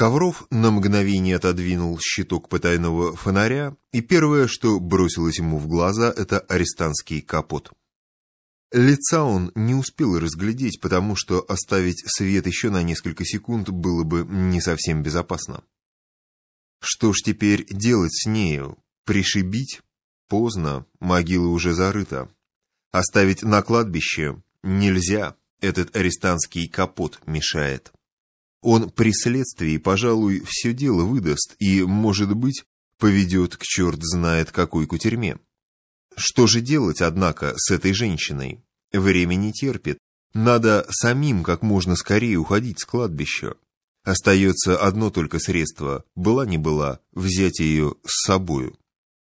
Ковров на мгновение отодвинул щиток потайного фонаря, и первое, что бросилось ему в глаза, это арестантский капот. Лица он не успел разглядеть, потому что оставить свет еще на несколько секунд было бы не совсем безопасно. Что ж теперь делать с нею? Пришибить? Поздно, могила уже зарыта. Оставить на кладбище нельзя, этот арестантский капот мешает. Он при следствии, пожалуй, все дело выдаст и, может быть, поведет к черт знает какой кутерьме. Что же делать, однако, с этой женщиной? Время не терпит. Надо самим как можно скорее уходить с кладбища. Остается одно только средство, была не была, взять ее с собою.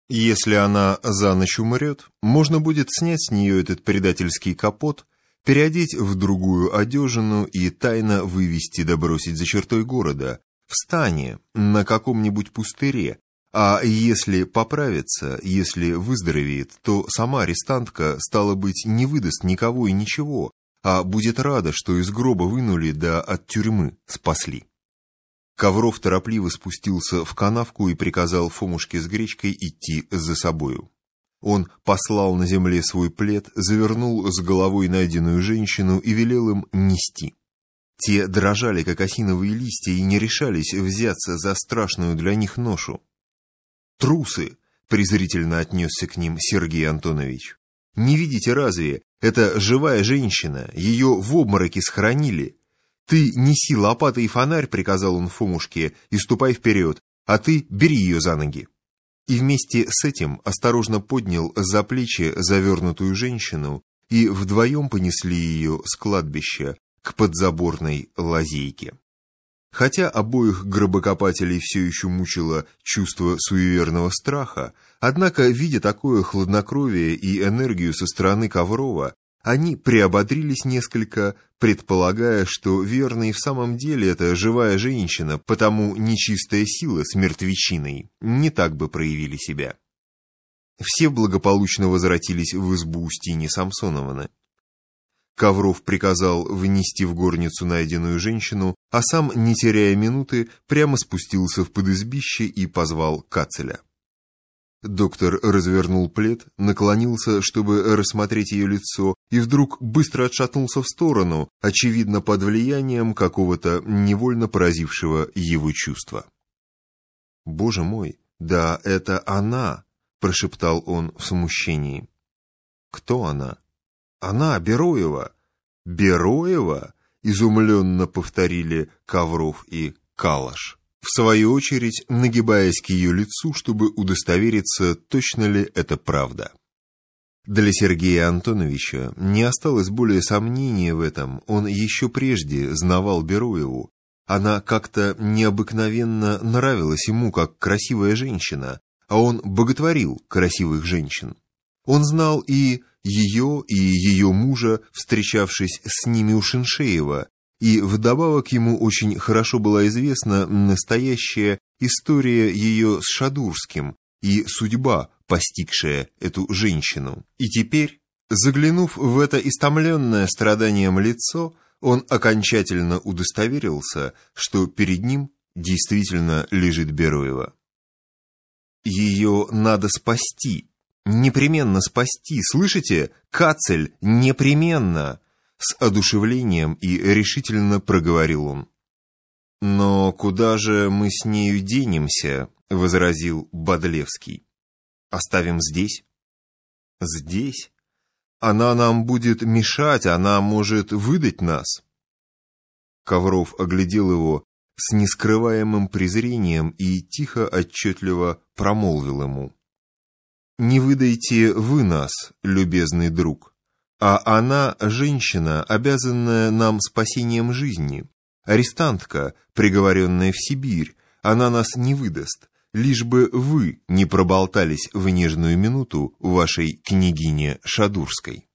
Если она за ночь умрет, можно будет снять с нее этот предательский капот – переодеть в другую одежину и тайно вывести да бросить за чертой города, в стане, на каком-нибудь пустыре, а если поправится, если выздоровеет, то сама арестантка, стало быть, не выдаст никого и ничего, а будет рада, что из гроба вынули да от тюрьмы спасли. Ковров торопливо спустился в канавку и приказал Фомушке с гречкой идти за собою. Он послал на земле свой плед, завернул с головой найденную женщину и велел им нести. Те дрожали, как осиновые листья, и не решались взяться за страшную для них ношу. «Трусы!» — презрительно отнесся к ним Сергей Антонович. «Не видите разве? Это живая женщина, ее в обмороке схоронили. Ты неси лопаты и фонарь, — приказал он Фомушке, — и ступай вперед, а ты бери ее за ноги» и вместе с этим осторожно поднял за плечи завернутую женщину и вдвоем понесли ее с кладбища к подзаборной лазейке. Хотя обоих гробокопателей все еще мучило чувство суеверного страха, однако, видя такое хладнокровие и энергию со стороны Коврова, они приободрились несколько, предполагая, что верно и в самом деле это живая женщина, потому нечистая сила с мертвечиной не так бы проявили себя. Все благополучно возвратились в избу Устини Самсоновны. Ковров приказал внести в горницу найденную женщину, а сам, не теряя минуты, прямо спустился в подизбище и позвал Кацеля. Доктор развернул плед, наклонился, чтобы рассмотреть ее лицо, и вдруг быстро отшатнулся в сторону, очевидно под влиянием какого-то невольно поразившего его чувства. «Боже мой, да это она!» — прошептал он в смущении. «Кто она?» «Она, Бероева!» «Бероева?» — изумленно повторили Ковров и Калаш в свою очередь нагибаясь к ее лицу, чтобы удостовериться, точно ли это правда. Для Сергея Антоновича не осталось более сомнения в этом, он еще прежде знавал Бероеву. Она как-то необыкновенно нравилась ему, как красивая женщина, а он боготворил красивых женщин. Он знал и ее, и ее мужа, встречавшись с ними у Шиншеева, и вдобавок ему очень хорошо была известна настоящая история ее с Шадурским и судьба, постигшая эту женщину. И теперь, заглянув в это истомленное страданием лицо, он окончательно удостоверился, что перед ним действительно лежит Бероева. Ее надо спасти, непременно спасти, слышите? Кацель, непременно! С одушевлением и решительно проговорил он. «Но куда же мы с нею денемся?» — возразил Бодлевский. «Оставим здесь?» «Здесь? Она нам будет мешать, она может выдать нас». Ковров оглядел его с нескрываемым презрением и тихо, отчетливо промолвил ему. «Не выдайте вы нас, любезный друг. А она женщина, обязанная нам спасением жизни. Арестантка, приговоренная в Сибирь, она нас не выдаст, лишь бы вы не проболтались в нежную минуту вашей княгине Шадурской.